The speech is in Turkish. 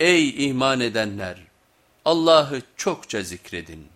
Ey iman edenler! Allah'ı çokça zikredin.